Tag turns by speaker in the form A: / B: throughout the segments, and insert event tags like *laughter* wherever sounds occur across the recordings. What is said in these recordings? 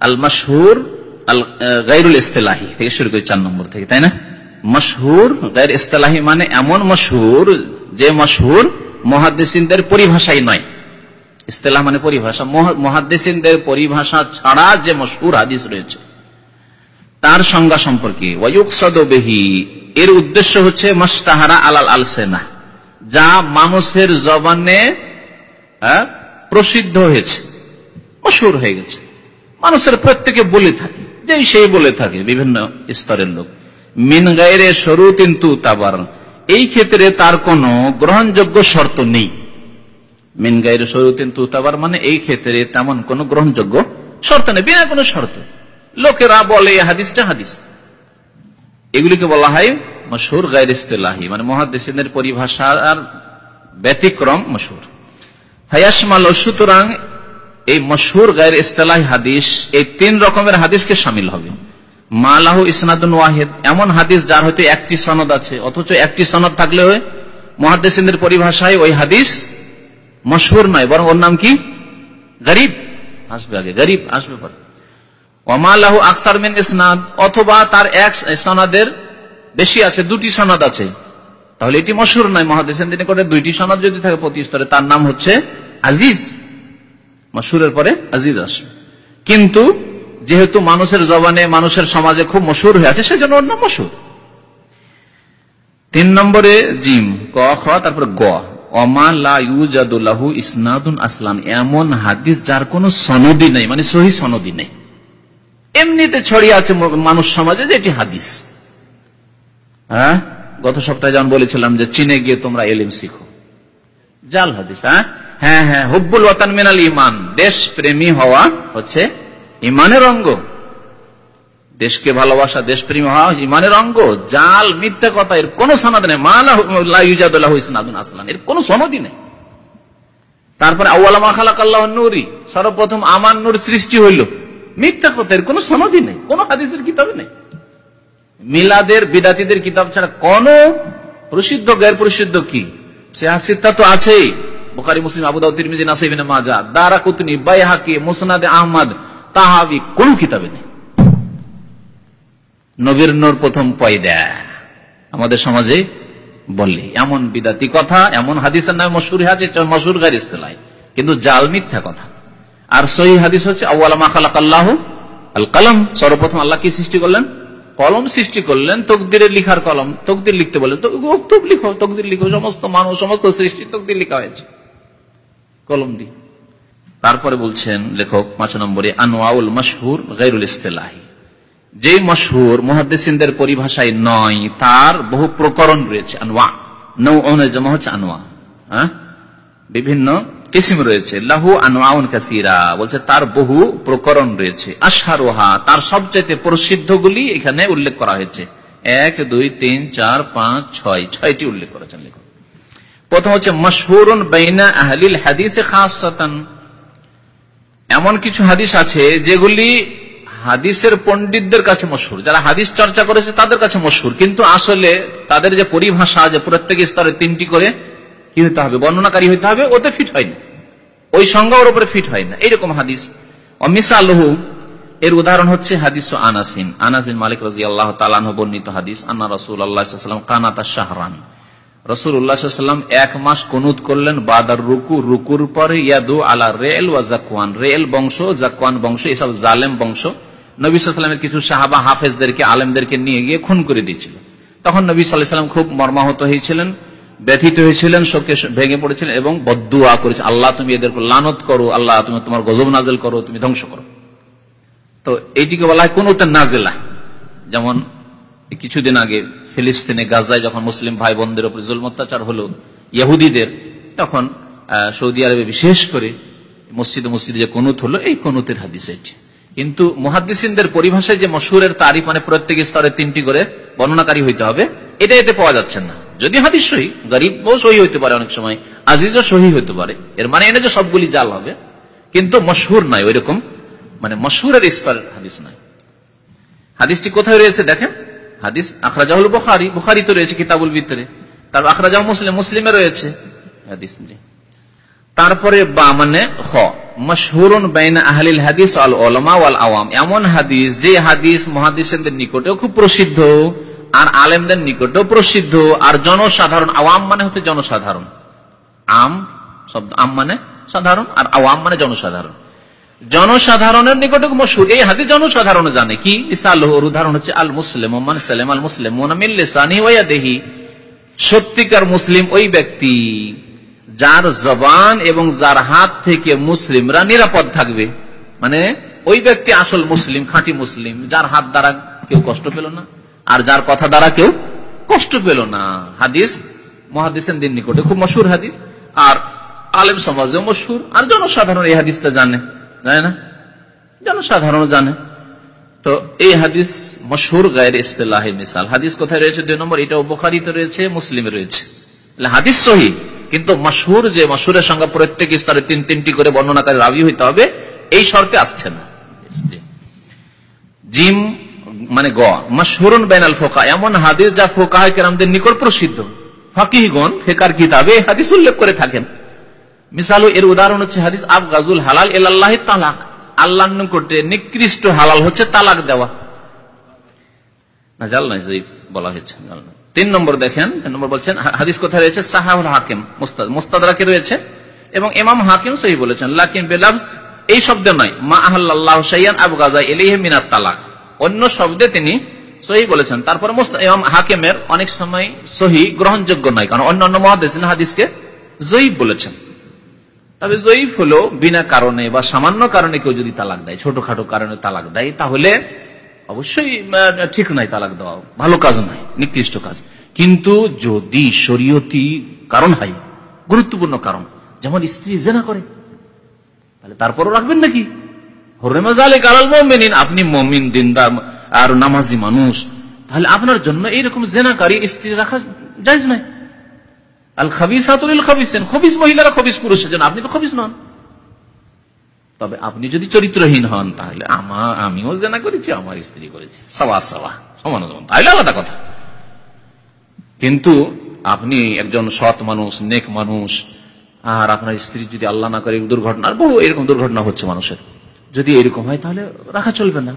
A: আল মশহুর আল গাইরুল ইস্তেলাহি থেকে শুরু করি চার নম্বর থেকে তাই না? মশহুর গাইর ইস্তেলাহি মানে এমন মশহুর যে মশহুর মহাদ্দেসিনদের পরিভাষাই নয়। ইস্তেলাহ মানে পরিভাষা। মহাদ্দেসিনদের পরিভাষা ছাড়া যে মশহুর হাদিস রয়েছে, তার সংজ্ঞা সম্পর্কে। বেহি, এর উদ্দেশ্য হচ্ছে মস্তাহারা আলাল আল সেনা যা মানুষের জবানে প্রসিদ্ধ হয়েছে, মশহুর হয়ে গেছে। মানুষের প্রত্যেকে বলে থাকে, যেই সেই বলে থাকে, বিভিন্ন স্তরের লোক। মিন গায়ের সরু কিন্তু তাবার। এই ক্ষেত্রে তার কোন গ্রহণযোগ্য শর্ত নেই। মিন গায়ের সরু কিন্তু তাবার মানে এই ক্ষেত্রে তেমন কোন গ্রহণযোগ্য শর্ত নেই, বিনা কোনো শর্ত। লোকেরা বলে হাদিসটা হাদিস। এগুলিকে বলা হয় মশুর গায়ের ইস্তেলাহি মানে মহাদেশের পরিভাষার ব্যতিক্রম মশুর হায়াসমাল সুতরাং এই মশহুর গায়ের ইস্তেলাহ হাদিস, এই তিন রকমের হাদিসকে সামিল হবে। মালাহু ইসনাদুন ওয়াহেদ। এমন হাদিস যার হয়তো একটি সনদ আছে। অথচ একটি সনদ থাকলে মহাদেসিনদের পরিভাষায় ওই হাদিস মশহুর নয়, বরং ওর নাম কি? গরিব। আসবে আগে, গরিব আসবে পরে। ওমালাহু আকসার মিন ইসনাদ, অথবা তার এক সনাদের বেশি আছে, দুটি সনদ আছে। তাহলে এটি মশহুর নয়। মহাদেসেন করে দুইটি সনদ যদি থাকে প্রতি স্তরে, তার নাম হচ্ছে আজিজ। মশুরের পরে আজিজ আসবে। কিন্তু যেহেতু মানুষের জবানে মানুষের সমাজে খুব মশুর হয়ে আছে, সেজন্য নাম মশুর। তিন নম্বরে জিম, ক, খ, তারপরে গ। মানে মানুষ হাদিস। হ্যাঁ? গত সপ্তাহে যেমন বলেছিলাম যে চীনে গিয়ে তোমরা শিখো। জাল হাদিস হ্যাঁ? হ্যাঁ হ্যাঁ হুব্বুল ওয়াতান মিনাল ইমান। দেশ প্রেমী হওয়া হচ্ছে ইমানের অঙ্গ। দেশকে ভালোবাসা, দেশপ্রেমী হওয়া ইমানের অঙ্গ। জাল, মিথ্যা কথা, এর কোন সনদ নেই। এর কোন সনদই নেই। তারপরে আউ্লামা নুরি। সর্বপ্রথম আমার নূর সৃষ্টি হইল। মিথ্যা কথা, এর কোন সনদই নেই। কোন হাদিসের কিতাবে নেই। মিলাদের বিদাতিদের কিতাব ছাড়া কোন প্রসিদ্ধ গ্যার প্রসিদ্ধ কি? সে হাসিদটা তো আছেই। বোকারি মুসলিম আবুদাউ তিরমিজি নাসাইবিন মাজা দারা কুতনি বাইহাকি, মুসনাদে আহমদ তাহাবি কোন কিতাবে নেই। নবীর নূর প্রথম পয়দা। আমাদের সমাজে বললি এমন বিদাতি কথা, এমন হাদিসের নামে মশুর আছে মশুর গার ইস্তেলাই কিন্তু জাল মিথ্যা কথা। আর সহি হাদিস হচ্ছে আল্লাহ আল কালাম সর্বপ্রথম আল্লাহ কি সৃষ্টি করলেন? কলম সৃষ্টি করলেন তকদিরের লিখার কলম, তকদির লিখতে বললেন তকদির লিখো সমস্ত মানুষ, সমস্ত সৃষ্টি, তকদির লিখা হয়েছে। কলম দি তারপরে বলছেন লেখক পাঁচ নম্বরে আনোয়াউল মশহুর গাইরুল ইস্তেলাহি। যে মশহুর মহাদ্দেসিনদের পরিভাষায় নয়, তার বহু প্রকরণ রয়েছে আনোয়া নৌ জমা হচ্ছে আনোয়া হ্যাঁ? বিভিন্ন কিসিম রয়েছে। লাহু আনোয়াউন কাসিরা, বলছে তার বহু প্রকরণ রয়েছে। আশারোহা তার সবচাইতে প্রসিদ্ধগুলি এখানে উল্লেখ করা হয়েছে। এক, দুই, তিন, চার, পাঁচ, ছয়, ছয়টি উল্লেখ করেছেন লেখক। প্রথম হচ্ছে মশহুর বেইনা আহলিল হাদিসে খাসাতান। এমন কিছু হাদিস আছে যেগুলি হাদিসের পণ্ডিতদের কাছে মশহুর। যারা হাদিস চর্চা করেছে তাদের কাছে মশহুর। কিন্তু আসলে তাদের যে পরিভাষা যে প্রত্যেক স্তরে তিনটি করে কি হতে হবে? বর্ণনাকারী হইতে হবে, ওতে ফিট হয়নি। ওই সংজ্ঞা ওর উপরে ফিট হয় না এইরকম হাদিস। অমিসালহু, এর উদাহরণ হচ্ছে হাদিস আনাসিন। আনাসিন মালিক রাজি আল্লাহ বর্ণিত হাদিস, আন্না রসুল আল্লাহাম কানাতা শাহরান। রসুল উল্লাহাম এক মাস করলেন, বাদার রুকু, রুকুর ইয়াদু আলা রেল ওয়া জাকুয়ান রেল বংশ জাকুয়ান বংশ এসব জালেম বংশ। নবীলামের কিছু সাহাবা, হাফেজদেরকে, আলেমদেরকে নিয়ে গিয়ে খুন করে দিয়েছিল। তখন নবী সাল্লাম খুব মর্মাহত হয়েছিলেন, ব্যথিত হয়েছিলেন, শোকে ভেঙে পড়েছিলেন এবং বদুয়া করেছে আল্লাহ, তুমি এদের লানত করো, আল্লাহ, তুমি তোমার গজব নাজেল করো, তুমি ধ্বংস করো। তো এইটিকে বলা হয় কোন নাজেলা। যেমন কিছুদিন আগে ফিলিস্তিনে গাজায় যখন মুসলিম ভাই বোনদের উপর জুল অত্যাচার হলো, ইহুদিদের, তখন সৌদি আরবে বিশেষ করে মসজিদে মসজিদে যে কনুত হলো, এই কনুতের হাদিস এটি কিন্তু মহাদিসিনদের পরিভাষায় যে মশুরের তারিফ মানে প্রত্যেক স্তরে তিনটি করে বর্ণনাকারী হইতে হবে, এটা এতে পাওয়া যাচ্ছে না। যদি হাদিস সহি গরিবও সহি হইতে পারে অনেক সময় আজিজও সহি হইতে পারে, এর মানে এনে যে সবগুলি জাল হবে, কিন্তু মশহুর নাই ওই রকম মানে মশহুরের স্তরের হাদিস নাই হাদিসটি কোথায় রয়েছে দেখেন? হাদিস আখরাজাহুল বুখারি বুখারি তো রয়েছে কিতাবুল ভিতরে তারপর আখরাজাহ মুসলিম, মুসলিমে রয়েছে হাদিস তারপরে বা মানে আহলিল হাদিস এমন হাদিস যে হাদিস মহাদিসদের নিকটেও খুব প্রসিদ্ধ আর আলেমদের নিকটেও প্রসিদ্ধ আর জনসাধারণ, আওয়াম মানে হচ্ছে জনসাধারণ। আম শব্দ, আম মানে সাধারণ আর আওয়াম মানে জনসাধারণ। জনসাধারণের নিকটে মশুর এই হাদিস জনসাধারণ জানে। কি? ইসাল্লাহর উদাহরণ হচ্ছে, আল মুসলিম ওমান সালেম, আল মুসলিম মোনামিল্লিসানি ওয়া দেহি সত্যিকার মুসলিম ওই ব্যক্তি যার জবান এবং যার হাত থেকে মুসলিমরা নিরাপদ থাকবে। মানে ওই ব্যক্তি আসল মুসলিম, খাঁটি মুসলিম, যার হাত দ্বারা কেউ কষ্ট পেল না, আর যার কথা দ্বারা কেউ কষ্ট পেল না। হাদিস, মহাদিসের দিন নিকটে খুব মশুর হাদিস, আর আলেম সমাজেও মশুর, আর জনসাধারণ এই হাদিসটা জানে। জানে না? জনসাধারণ জানে। তো এই হাদিস মশুর গায়ের ইস্তেলাহি মিসাল। হাদিস কোথায় রয়েছে? দুই নম্বর, এটা বোখারিতে রয়েছে, মুসলিমে রয়েছে। হাদিস সহি, কিন্তু মশহুর যে মশহুরের সঙ্গে প্রত্যেক স্তরে তিন, তিনটি করে বর্ণনাকারী রাবি হইতে হবে, এই শর্তে আসছে না। জিম মানে গ, মশহুরুন বেনাল ফোকা এমন হাদিস যা ফোকা কেরামদের নিকট প্রসিদ্ধ। ফাকিহগণ, ফেকার কিতাবে হাদিস উল্লেখ করে থাকেন। মিসাল, এর উদাহরণ হচ্ছে হাদিস আব গাজুল হালাল এল্লাহ তালাক। আল্লাহ নিকটে নিকৃষ্ট হালাল হচ্ছে তালাক দেওয়া। এই নয়, মা তালাক। অন্য শব্দে তিনি সহি বলেছেন, তারপর হাকিমের অনেক সময় সহি গ্রহণযোগ্য নয়, কারণ অন্য অন্য মহাদেশ হাদিসকে জয়ীফ বলেছেন। তবে জয়ীফ হলো বিনা কারণে বা সামান্য কারণে কেউ যদি তালাক দেয়, ছোটখাটো কারণে তালাক দেয়, তাহলে অবশ্যই ঠিক নাই তালাক দেওয়া, ভালো কাজ নয়, নিকৃষ্ট কাজ। কিন্তু যদি শরীয়তি কারণ হয়, গুরুত্বপূর্ণ কারণ, যেমন স্ত্রী জেনা করে, তাহলে তারপরও রাখবেন নাকি? আপনি মমিন, দিনদার আর নামাজি মানুষ, তাহলে আপনার জন্য এইরকম জেনাকারী স্ত্রী রাখা যায় নাই। আল খাবিস হাতুল খাবিসেন খবিস মহিলারা খবিস পুরুষের জন্য। আপনি তো খবিস নন। তবে আপনি যদি চরিত্রহীন হন, তাহলে আমার আমিও জেনা করেছি, আমার স্ত্রী করেছি। সবা সবা সমান তাহলে আলাদা কথা। কিন্তু আপনি একজন সৎ মানুষ, নেক মানুষ, আর আপনার স্ত্রী যদি আল্লাহ না করে দুর্ঘটনা বহু এরকম দুর্ঘটনা হচ্ছে মানুষের। যদি এরকম হয়, তাহলে রাখা চলবে না।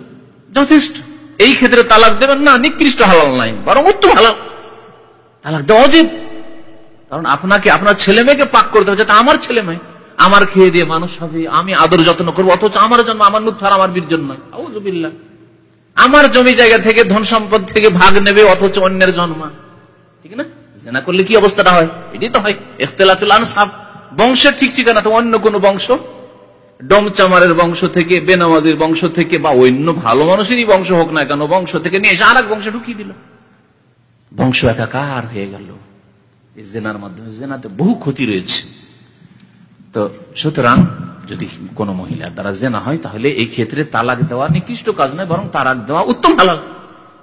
A: যথেষ্ট। এই ক্ষেত্রে তালাক দেবেন না। নিকৃষ্ট হালাল নাই, বরং উত্তম হালাল। তালাক দেওয়া কারণ আপনাকে আপনার ছেলে মেয়েকে পাক করতে হবে যাতে আমার ছেলে মেয়ে। আমার খেয়ে দিয়ে মানুষ হবে, আমি আদর যত্ন করব, অথচ আমার জন্য আমার নুৎফার আমার বীর জন্য আমার জমি জায়গা থেকে ধন সম্পদ থেকে ভাগ নেবে, অথচ অন্যের জন্ম। ঠিক না? জেনা করলে কি অবস্থাটা হয়? এটাই তো হয়। এখতলাতুল আনসাব বংশের ঠিক ঠিকানা তো অন্য কোন বংশ। ডমচামারের বংশ থেকে, বেনামাজির বংশ থেকে, বা অন্য ভালো মানুষেরই বংশ হোক না কেন, বংশ থেকে নিয়ে এসে আর এক বংশ ঢুকিয়ে দিল। বংশ একাকার হয়ে গেল। এই জেনার মাধ্যমে। জেনাতে বহু ক্ষতি রয়েছে। তো সুতরাং যদি কোন মহিলার দ্বারা জেনা হয়, তাহলে এই ক্ষেত্রে তালাক দেওয়া নিকৃষ্ট কাজ নয়, বরং তালাক দেওয়া উত্তম হালাল।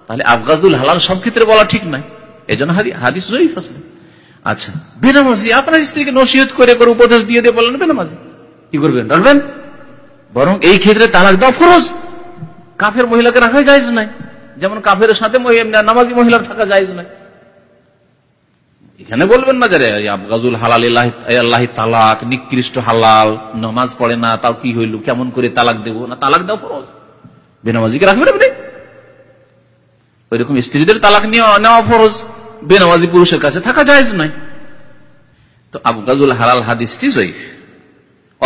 A: তাহলে আফগাজুল হালাল সব ক্ষেত্রে বলা ঠিক নয়। এই জন্য হাদিস জয়ীফ আসলে আচ্ছা বেনামাজি, আপনার স্ত্রীকে নসিহত করে করে উপদেশ দিয়ে দিয়ে বললেন বেনামাজি। কি করবেন ডালবেন বরং এই ক্ষেত্রে তালাক দেওয়া ফরজ। কাফের মহিলাকে রাখা যায় নাই। যেমন কাফের সাথে নামাজি মহিলার থাকা যায় নাই। এখানে বলবেন না যারে আবগাজুল হালাল আল্লাহ তালাক, নিকৃষ্ট হালাল, নমাজ পড়ে না, তাও কি হইল, কেমন করে তালাক দেব? না, তালাক দাও ফরজ। বেনামাজিকে রাখবেন আপনি স্ত্রীদের তালাক নেওয়া ফরজ। বেনামাজি পুরুষের কাছে থাকা যায় নয়। তো আবগাজুল হালাল হাদিসটি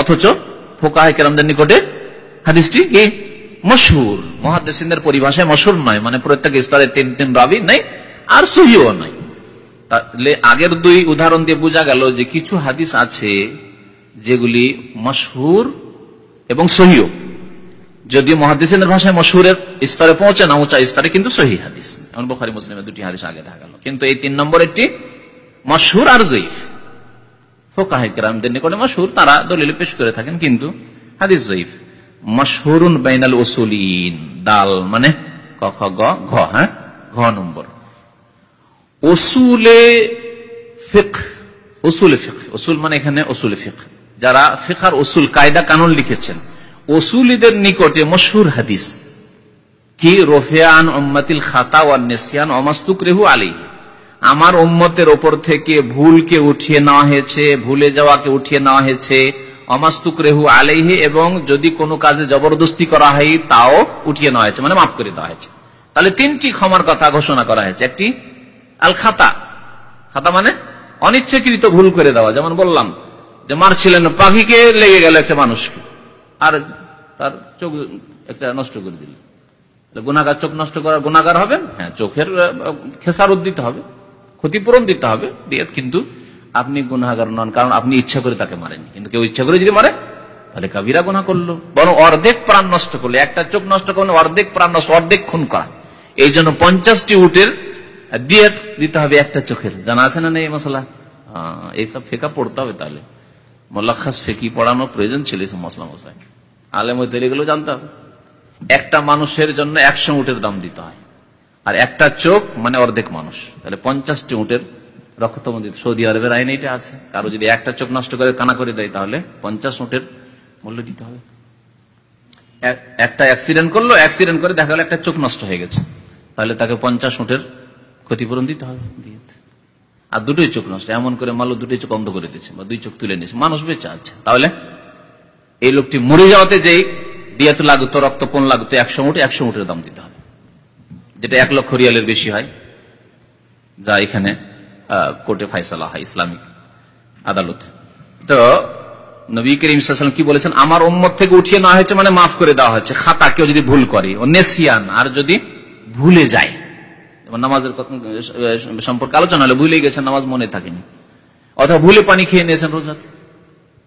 A: অথচ ফোকাহ কেরামদের নিকটে হাদিসটি কি? মশহুর। পরিভাষায় মশহুর নয় মানে প্রত্যেক স্তরে তিন তিন রাবি নাই, আর সহিও নয় তাহলে আগের দুই উদাহরণ দিয়ে বোঝা গেল যে কিছু হাদিস আছে যেগুলি মশহুর এবং সহিও যদি মহাদিসের ভাষায় মশহুরের স্তরে পৌঁছে না, উঁচা স্তরে কিন্তু সহি হাদিস। এমন বোখারি মুসলিমের দুটি হাদিস আগে দেখা গেল। কিন্তু এই তিন নম্বর একটি মশহুর আর জয়ীফ। মশহুর, তারা দলিল পেশ করে থাকেন কিন্তু হাদিস বাইনাল দাল মানে ক, খ, গ, ঘ হ্যাঁ? ঘ নম্বর। ওসুলে ফিক উসুল ফিক উসুল মানে এখানে উসুল ফিক যারা ফিকার উসুল, কায়দা কানুন লিখেছেন ওসুলিদের নিকটে মশহুর হাদিস, কি রোফিয়ান উম্মাতিল খাতা ওয়ান নেসিয়ান অমাস্তুক রেহু আলী আমার উম্মতের ওপর থেকে ভুলকে উঠিয়ে নেওয়া হয়েছে, ভুলে যাওয়াকে উঠিয়ে নেওয়া হয়েছে অমাস্তুক রেহু আলাইহে এবং যদি কোনো কাজে জবরদস্তি করা হয়, তাও উঠিয়ে নেওয়া হয়েছে মানে মাফ করে দেওয়া হয়েছে। তাহলে তিনটি ক্ষমার কথা ঘোষণা করা হয়েছে। একটি আল খাতা খাতা মানে অনিচ্ছাকৃত ভুল করে দেওয়া, যেমন বললাম যে মারছিলেন পাখিকে, লেগে গেল একটা মানুষকে। আর তার চোখ একটা নষ্ট করে দিল। গুনাগার চোখ নষ্ট করার গুনাগার হবেন? হ্যাঁ চোখের খেসারত দিতে হবে, ক্ষতিপূরণ দিতে হবে, দিয়ে কিন্তু আপনি গুনাগার নন, কারণ আপনি ইচ্ছা করে তাকে মারেননি। কিন্তু কেউ ইচ্ছা করে যদি মারে, তাহলে কাবিরা গুনা করল। বরং অর্ধেক প্রাণ নষ্ট করল। একটা চোখ নষ্ট করলে অর্ধেক প্রাণ নষ্ট, অর্ধেক খুন করা। এই জন্য পঞ্চাশটি উটের দিয়ে দিতে হবে একটা চোখের। জানা আছে না নেই মশলা? এইসব ফেকা পড়তে হবে তাহলে। মোল্লাখাস ফেকি পড়ানোর প্রয়োজন ছিল এইসব মশলা মশাই আলেম এগুলো জানতে হবে। একটা মানুষের জন্য একশো উটের দাম দিতে হয়। আর একটা চোখ মানে অর্ধেক মানুষ। তাহলে পঞ্চাশটি উটের রক্তম দিতে সৌদি আরবের আইন এটা আছে। কারও যদি একটা চোখ নষ্ট করে কানা করে দেয় তাহলে পঞ্চাশ উটের মূল্য দিতে হবে। একটা অ্যাক্সিডেন্ট করল, অ্যাক্সিডেন্ট করে দেখা গেল একটা চোখ নষ্ট হয়ে গেছে। তাহলে তাকে পঞ্চাশ উটের ক্ষতিপূরণ দিতে হবে আর দুটোই চোখ নষ্ট, এমন করে মালো দুটোই চোখ অন্ধ করে দিচ্ছে বা দুই চোখ তুলে নিয়েছে। মানুষ বেঁচে আছে। তাহলে এই লোকটি মরে যাওয়াতে যেই দিয়াতে লাগতো, রক্তপণ লাগতো, একশো মুঠ, একশো মুঠের দাম দিতে হবে। যেটা এক লক্ষ রিয়ালের বেশি হয়, যা এখানে কোর্টে ফাইসালা হয়, ইসলামিক আদালত। তো নবী করিম কি বলেছেন? আমার উম্মত থেকে উঠিয়ে নেওয়া হয়েছে মানে মাফ করে দেওয়া হয়েছে। খাতা কেউ যদি ভুল করে, ও নেসিয়ান, আর যদি ভুলে যায় নামাজের সম্পর্কে আলোচনা হলে ভুলে গেছেন নামাজ মনে থাকেনি। অথবা ভুলে পানি খেয়ে নিয়েছেন রোজা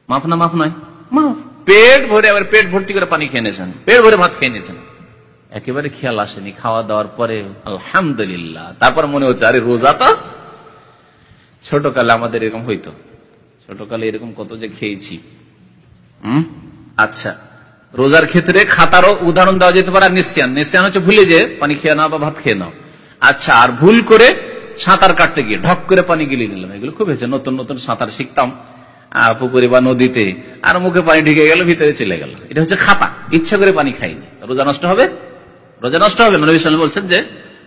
A: মাফ না মাফ নয়। মাফ। পেট ভরে আবার পেট ভর্তি করে পানি খেয়ে নিয়েছেন। পেট ভরে ভাত খেয়ে নিয়েছেন। একেবারে খেয়াল আসেনি খাওয়া দাওয়ার পরে আলহামদুলিল্লাহ। তারপর মনে হচ্ছে আরে রোজা তো? ছোটকালে আমাদের এরকম হইতো। ছোটকালে এরকম কত যে খেয়েছি। হম? আচ্ছা। রোজার ক্ষেত্রে খাতারও উদাহরণ দেওয়া যেতে পারে আর নিশ্চিয়ান নিশ্চিয়ান হচ্ছে ভুলে যে পানি খেয়ে নাও বা ভাত খেয়ে নাও। আচ্ছা আর ভুল করে সাঁতার কাটতে গিয়ে ঢক করে পানি গিলে নিলাম। এগুলো খুব হয়েছে, নতুন নতুন সাঁতার শিখতাম পুকুরে বা নদীতে, আর মুখে পানি ঢেকে গেল, ভিতরে চলে গেল। এটা হচ্ছে খাতা, ইচ্ছা করে পানি খাইনি। রোজা নষ্ট হবে? রোজা নষ্ট হবে? সাল বলছেন যে,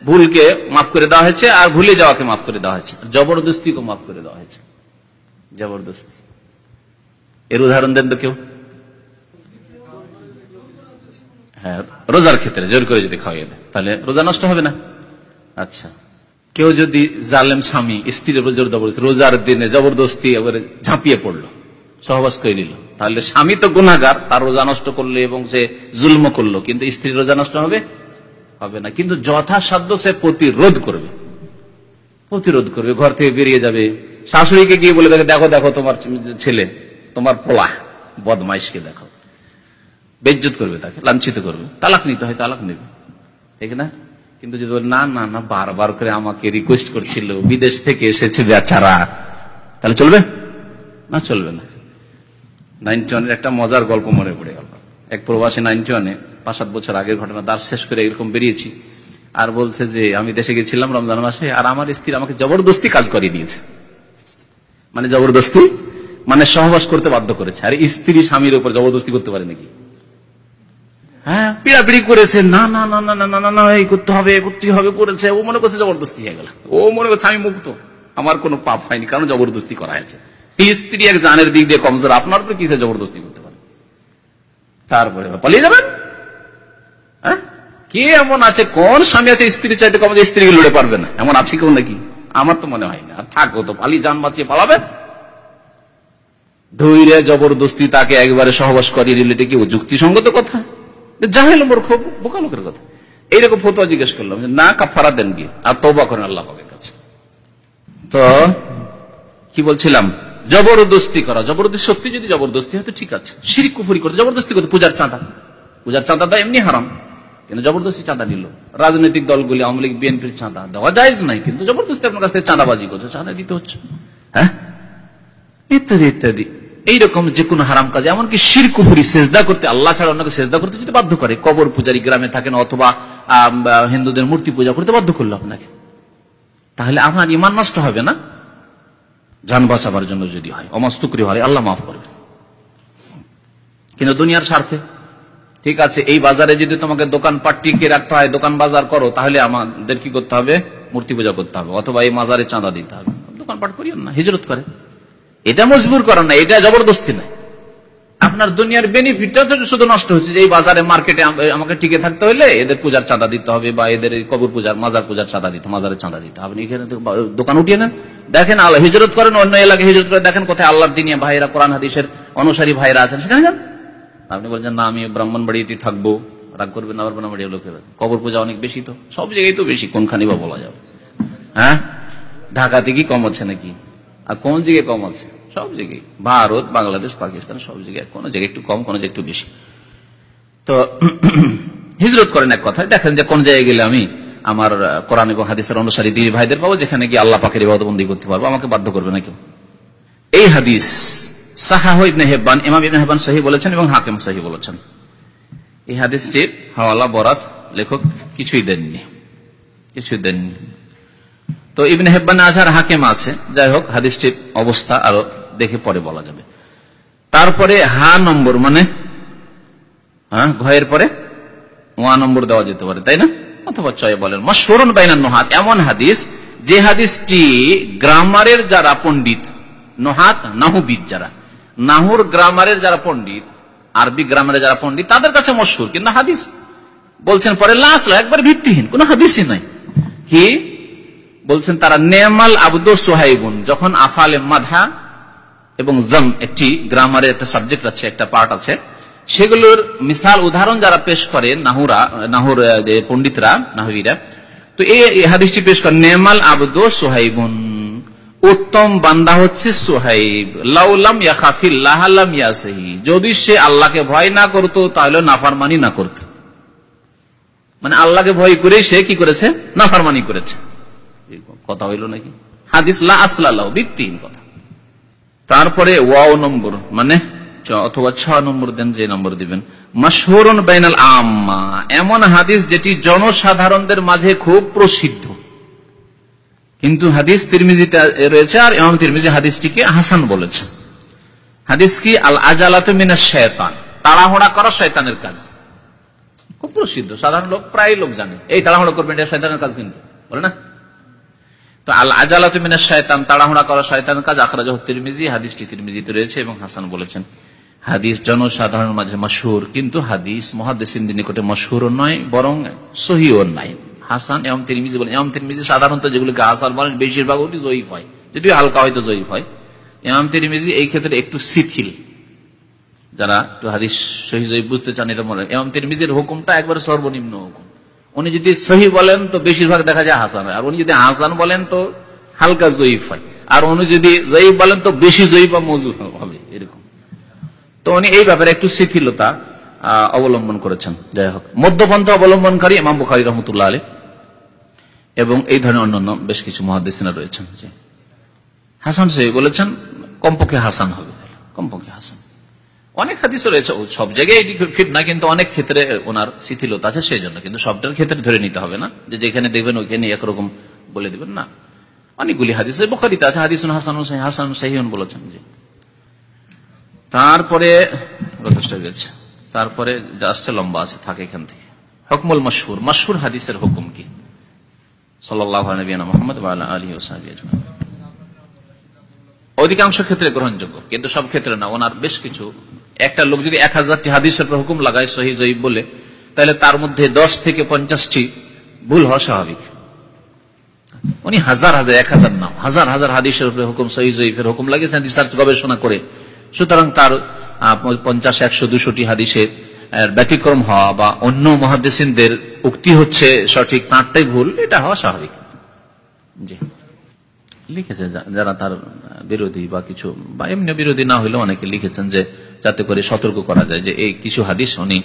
A: ভুলকে মাফ করে দেওয়া হয়েছে, আর ভুলে যাওয়াকে মাফ করে দেওয়া হয়েছে। জবরদস্তিকে মাফ করে দেওয়া হয়েছে। জবরদস্তি। এর উদাহরণ দেন তো কেউ? হ্যাঁ রোজার ক্ষেত্রে, জোর করে যদি খাওয়াই দেয়, তাহলে রোজা নষ্ট হবে না? আচ্ছা। কেউ যদি জালেম স্বামী স্ত্রীর রোজার দিনে জবরদস্তি এবারে ঝাঁপিয়ে পড়ল, সহবাস করে নিল। তাহলে স্বামী তো গুণাগার তার রোজা নষ্ট করল এবং সে জুলম করল, কিন্তু স্ত্রীর রোজা নষ্ট হবে? হবে না। কিন্তু যথাসাধ্য সে প্রতিরোধ করবে। প্রতিরোধ করবে, ঘর থেকে বেরিয়ে যাবে। শাশুড়িকে গিয়ে বলে দেখে, দেখো দেখো তোমার ছেলে, তোমার পোলা, বদমাইশকে দেখো। বেজ্জত করবে তাকে, লাঞ্ছিত করবে। তালাক নিতে হয়, তালাক নেবে। ঠিক না? কিন্তু যদি না না না, বারবার করে আমাকে রিকোয়েস্ট করছিল, বিদেশ থেকে এসেছে বেচারা তাহলে চলবে? না চলবে না। নাইনটি ওয়ানের একটা মজার গল্প মনে পড়ে গেল। এক প্রবাসী নাইনটি ওয়ানে পাঁচ, সাত বছর আগের ঘটনা দাস শেষ করে এরকম বেরিয়েছি আর বলছে যে, আমি দেশে গেছিলাম রমজান মাসে আর আমার স্ত্রী আমাকে জবরদস্তি কাজ করিয়ে দিয়েছে। মানে জবরদস্তি? মানে সহবাস করতে বাধ্য করেছে। আর স্ত্রী স্বামীর উপর জবরদস্তি করতে পারে নাকি? হ্যাঁ? পিড়াপিড়ি করেছে, না না না না না না না এই করতে হবে করতে হবে, করেছে। ও মনে করছে জবরদস্তি হয়ে গেল। ও মনে করছে আমি মুক্ত। আমার কোনো পাপ হয়নি, কারণ জবরদস্তি করা হয়েছে। স্ত্রী এক জানের দিক দিয়ে কমজোর, আপনার কিসে জবরদস্তি করতে পারে? তারপরে পালিয়ে যাবেন। হ্যাঁ? কে এমন আছে, কোন স্বামী আছে স্ত্রী চাইতে কম যে লড়ে পারবে না? এমন আছে কেউ নাকি? আমার তো মনে হয় না। থাকো তো, পালিয়ে যান, বাঁচিয়ে পালাবে ধৈর্য, জবরদস্তি, তাকে একবারে সহবাস করিয়ে দিলে এটা কি যুক্তিসঙ্গত কথা? জাহেল মূর্খ বোকা লোকের কথা। এইরকম ফতোয়া জিজ্ঞেস করলাম না, কাফারা দেন গিয়ে আর তবা করেন আল্লাহ কাছে। তো কি বলছিলাম? জবরদস্তি করা। জবরদস্তি সত্যি যদি জবরদস্তি হয়তো ঠিক আছে। শিরিক কুফুরি করতে জবরদস্তি করতে। পূজার চাঁদা। পূজার চাঁদা দেয় এমনি হারাম। কিন্তু জবরদস্তি চাঁদা নিল। রাজনৈতিক দলগুলি, আওয়ামী লীগ, বিএনপির চাঁদা। দেওয়া যায় নাই, কিন্তু জবরদস্তি আপনার কাছ থেকে চাঁদাবাজি করছে। চাঁদা দিতে হচ্ছে। হ্যাঁ? ইত্যাদি ইত্যাদি। এইরকম যে কোনো হারাম কাজ, এমনকি শির কুফুরি সেজদা করতে, আল্লাহ ছাড়া অন্যকে সেজদা করতে যদি বাধ্য করে, কবর পূজারী গ্রামে থাকেন অথবা হিন্দুদের মূর্তি পূজা করতে বাধ্য করল আপনাকে, তাহলে আপনার ইমান নষ্ট হবে না? যান বাঁচাবার জন্য যদি হয়, অমাস্তুকরি হয়, আল্লাহ মাফ করবে কিন্তু দুনিয়ার স্বার্থে, ঠিক আছে, এই বাজারে যদি তোমাকে দোকান পাট্টিকে রাখতে হয়, দোকান বাজার করো, তাহলে আমাদের কি করতে হবে? মূর্তি পূজা করতে হবে, অথবা এই মাজারে চাঁদা দিতে হবে। দোকান পাট করিও না, হিজরত করে। এটা মজবুর করার না এটা জবরদস্তি নাই। আপনার দুনিয়ার বেনিফিটটা তো শুধু নষ্ট হচ্ছে, যে এই বাজারে মার্কেটে আমাকে টিকে থাকতে হলে এদের পূজার চাঁদা দিতে হবে বা এদের কবর পূজার, মাজার পূজার চাঁদা দিতে, মাজারের চাঁদা দিতে। আপনি এখানে দোকান উঠিয়ে নেন। দেখেন আল্লাহ হিজরত করেন, অন্য এলাকায় হিজরত করে দেখেন কোথায় আল্লাহর দিনিয়া ভাইরা, কোরআন হাদিসের অনুসারী ভাইরা আছেন, সেখানে যান। আপনি বলছেন না, আমি ব্রাহ্মণ বাড়িতে থাকব। রাগ করবেন না ব্রাহ্মণ বাড়ি লোকের কবর পূজা অনেক বেশি তো, সব জায়গায় তো বেশি কোনখানি বা বলা যাবে হ্যাঁ? ঢাকাতে কি কম হচ্ছে নাকি? আর কোন জায়গায় কম আছে? সব জায়গায় ভারত, বাংলাদেশ, পাকিস্তান, সব জায়গায় কোন জায়গায় একটু কম, কোন জায়গায় একটু বেশি। তো *clears throat* হিজরত করেন এক কথায়। দেখেন যে কোন জায়গায় গেলে আমি আমার কোরআন এবং হাদিসের অনুসারী দিদি ভাইদের পাবো, যেখানে গিয়ে আল্লাহ পাখের ইবাদবন্দি করতে পারব। আমাকে বাধ্য করবে না কেউ। এই হাদিস সাহাহ ইবনে হেব্বান সহি বলেছেন এবং হাকিম সহি বলেছেন। এই হাওয়ালা, বরাত, লেখক কিছুই দেননি। কিছুই দেননি। তো ইবনে হেব্বান আজহার হাকিম আছে। যাই হোক হাদিসটির অবস্থা আরও দেখে পরে বলা যাবে। তারপরে হা নম্বর মানে হ্যাঁ ঘয়ের পরে ওয়া নম্বর দেওয়া যেতে পারে, তাই না? অথবা চয় বলেন মশরুন বাইনান নোহাত এমন হাদিস, যে হাদিসটি গ্রামারের যারা পণ্ডিত, নোহাত, নাহুবিদ যারা, নাহুর গ্রামারের যারা পণ্ডিত, আরবি গ্রামারের যারা পণ্ডিত, তাদের কাছে মশহুর, কিন্তু হাদিস বলছেন পরে লাশ একবার ভিত্তিহীন, কোন হাদিসই নাই। কি? বলছেন, তারা নেমাল আব্দ সোহাইবুন, যখন আফালে মাধা এবং জম একটি গ্রামারের একটা সাবজেক্ট আছে, একটা পার্ট আছে, সেগুলোর মিসাল উদাহরণ যারা পেশ করে, নাহুরা, নাহুর পণ্ডিতরা, নাহবিরা, তো এই হাদিসটি পেশ করে, নেমাল আব্দ সোহাইবুন, উত্তম বান্দা হচ্ছে সোহাইব লাউলাম ইয়াখাফিল্লাহাল্লাম ইয়াসহি, যদি সে আল্লাহকে ভয় না করতো, তাহলে নাফারমানি না করত। মানে আল্লাহকে ভয় করে সে কি করেছে? নাফারমানি করেছে। কথা হইল নাকি? হাদিস, লা আসলাল্লাহ ভিত্তিহীন কথা। তারপরে ওয়াও নম্বর মানে অথবা ছ নম্বর দেন, যে নম্বর দিবেন। মশহুরন বাইনাল আম্মা, এমন হাদিস যেটি জনসাধারণদের মাঝে খুব প্রসিদ্ধ। কিন্তু হাদিস তিরমিজিতে রয়েছে, আর এমন তিরমিজি হাদিসটিকে হাসান বলেছে। হাদিস কি, আল আজালাত মিনা শয়তান তাড়াহুড়া করা শয়তানের কাজ। খুব প্রসিদ্ধ, সাধারণ লোক, প্রায় লোক জানে। এই তাড়াহুড়া করবেন, এটা শয়তানের কাজ কিন্তু। বলে না? তো আল আজালাত মিনা শয়তান তাড়াহুড়া করা শয়তানের কাজ। আখরাজ তিরমিজি, হাদিসটি তিরমিজিতে রয়েছে এবং হাসান বলেছেন। হাদিস জনসাধারণের মাঝে মশহুর, কিন্তু হাদিস মহাদেসিনদের নিকটে মশহুর নয়, বরং সহিও নাই। হাসান এম তিরমিজি বলেন এম তিরমিজি সাধারণত যেগুলিকে হাসান বলেন, বেশিরভাগ ওটি জয়ীফ হয়। যদিও হালকা হয়তো জয়ীফ হয়। এমাম তিরমিজি এই ক্ষেত্রে একটু শিথিল। যারা একটু হাদিস সহি বুঝতে চান, এটা মনে এম তিরমিজির হুকুমটা একবারে সর্বনিম্ন হুকুম। উনি যদি সহি বলেন তো বেশিরভাগ দেখা যায় হাসান আর উনি যদি হাসান বলেন তো হালকা জয়ীফ হয়। আর উনি যদি জয়ীফ বলেন তো বেশি জয়ীফ বা মজুর হবে এরকম। তো উনি এই ব্যাপারে একটু শিথিলতা অবলম্বন করেছেন। যাই হোক, মধ্যপন্থা অবলম্বনকারী ইমাম বুখারি রহমতুল্লাহ আলী এবং এই ধরনের অন্যান্য বেশ কিছু মহাদেশিনা রয়েছেন। হাসান সাহেব বলেছেন, কমপক্ষে হাসান হবে। কমপক্ষে হাসান। অনেক হাদিস রয়েছে সব জায়গায় কিন্তু অনেক ক্ষেত্রে ওনার শিথিলতা আছে সেই জন্য কিন্তু সবটার ক্ষেত্রে ধরে নিতে হবে না। যেখানে দেখবেন ওইখানে একরকম বলে দিবেন, না। অনেকগুলি হাদিস বখারিতে আছে হাদিস হাসান হাসান সাহিউন বলেছেন যে। তারপরে যথেষ্ট গেছে। তারপরে যা আসছে লম্বা আছে, থাকে এখান থেকে। হকমুল মশহুর মশহুর হাদিসের হুকুম কি? অধিকাংশ ক্ষেত্রে গ্রহণযোগ্য, কিন্তু সব ক্ষেত্রে না, ওনার বেশ কিছু একটা লোক যদি এক হাজারটি হাদিসের হুকুম লাগায় সহি বলে, তাহলে তার মধ্যে দশ থেকে পঞ্চাশটি ভুল হওয়া স্বাভাবিক। উনি হাজার হাজার, এক হাজার নাম হাজার হাজার হাদিসের উপরে হুকুম, সহি জয়ীফের হুকুম লাগিয়েছেন রিসার্চ গবেষণা করে। সুতরাং তার পঞ্চাশ, একশো, দুশোটি হাদিসে ব্যতিক্রম হওয়া বা অন্য মহাদেসিনদের উক্তি হচ্ছে সঠিক, তাঁরটাই ভুল, এটা হওয়া স্বাভাবিক। জি। লিখেছে যারা তার বিরোধী বা কিছু, বা এমনি বিরোধী না হলেও অনেকে লিখেছেন যে যাতে করে সতর্ক করা যায় যে এই কিছু হাদিস উনি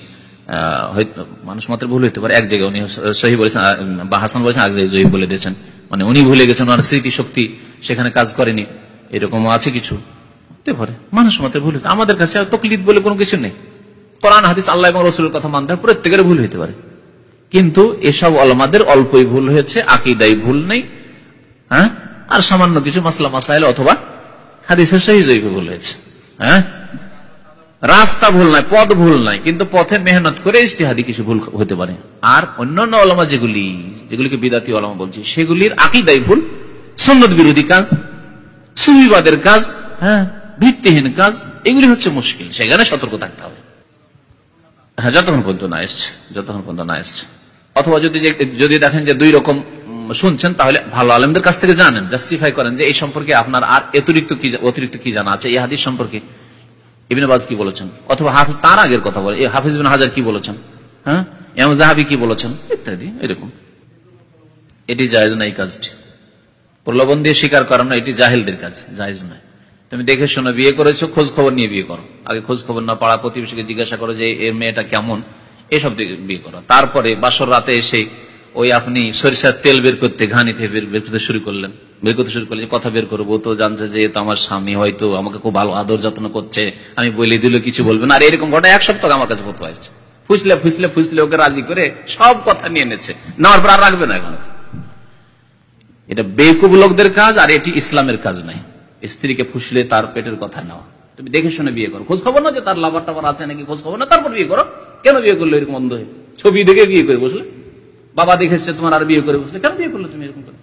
A: মানুষ মাত্র ভুল হইতে পারে। এক জায়গায় উনি সহি বলেছেন বা হাসান বলেছেন এক জায়গায় জয়ী বলে দিয়েছেন। মানে উনি ভুলে গেছেন, ওনার স্মৃতি শক্তি সেখানে কাজ করেনি। এরকম আছে কিছু? হতে পারে। মানুষ মাত্র ভুল হইতে আমাদের কাছে তকলিদ বলে কোনো কিছু নেই। কোরআন, হাদিস, আল্লাহ এবং রসুলের কথা মানতে হয় প্রত্যেকের ভুল হইতে পারে। কিন্তু এসব অলমাদের অল্পই ভুল হয়েছে আকিদাই ভুল নেই। হ্যাঁ? আর সামান্য কিছু মাসলা মাসাইল অথবা হাদিসের সেই জৈব ভুল হয়েছে। হ্যাঁ? রাস্তা ভুল নাই, পথ ভুল নাই, কিন্তু পথে মেহনত করে ইস্তেহাদি কিছু ভুল হতে পারে। আর অন্যান্য অলমা যেগুলি, যেগুলিকে বিদাতি অলমা বলছি, সেগুলির আকিদাই ভুল সন্ন্যত বিরোধী কাজ সুবিবাদের কাজ হ্যাঁ ভিত্তিহীন কাজ, এগুলি হচ্ছে মুশকিল, সেখানে সতর্ক থাকতে হবে। হ্যাঁ যতক্ষণ পর্যন্ত না এসছে, যতক্ষণ পর্যন্ত না এসছে। অথবা যদি যদি দেখেন যে দুই রকম শুনছেন, তাহলে ভালো আলমদের কাছ থেকে জানেন জাস্টিফাই করেন যে এই সম্পর্কে আপনার আর অতিরিক্ত কি অতিরিক্ত কি জানা আছে? এই হাদিস সম্পর্কে। ইবিন বাজ কি বলেছেন? অথবা হাফিজ তার আগের কথা বলে হাফিজ বিন হাজার কি বলেছেন? হ্যাঁ? এম জাহাবি কি বলেছেন? ইত্যাদি, এরকম। এটি জায়েজ না এই কাজটি। প্রলোভন দিয়ে স্বীকার করানো এটি জাহেলদের কাজ, জায়েজ নয়। তুমি দেখে শোনো বিয়ে করেছ, খোঁজ খবর নিয়ে বিয়ে করো। আগে খোঁজ খবর না পাড়া প্রতিবেশীকে জিজ্ঞাসা করো যে এর মেয়েটা কেমন, এসব বিয়ে করো। তারপরে বাসর রাতে এসে ওই আপনি সরিষার তেল বের করতে ঘানি থেকে বের করতে শুরু করলেন। বের করতে শুরু করলেন কথা বের করব। তো জানছে যে তো আমার স্বামী, হয়তো আমাকে খুব ভালো আদর যত্ন করছে। আমি বলে দিলে কিছু বলবেন আর এরকম ঘটনা এক সপ্তাহ আমার কাছে ফটো আসছে ফুসলে ফুসলে ফুসলে ওকে রাজি করে সব কথা নিয়ে নিচ্ছে নেওয়ার পর আর রাখবে না এখন এটা বেকুব লোকদের কাজ আর এটি ইসলামের কাজ নাই স্ত্রীকে ফুসলে তার পেটের কথা নেওয়া তুমি দেখে শুনে বিয়ে করো। খোঁজ খবর না যে তার লাভার টাবার আছে নাকি খোঁজ খবর না তারপর বিয়ে করো। কেন বিয়ে করল এরকম অন্ধ ছবি দেখে বিয়ে করে বসলে? বাবা দেখেছে তোমার আর বিয়ে করে বসলে কেন বিয়ে করল তুমি এরকম করে?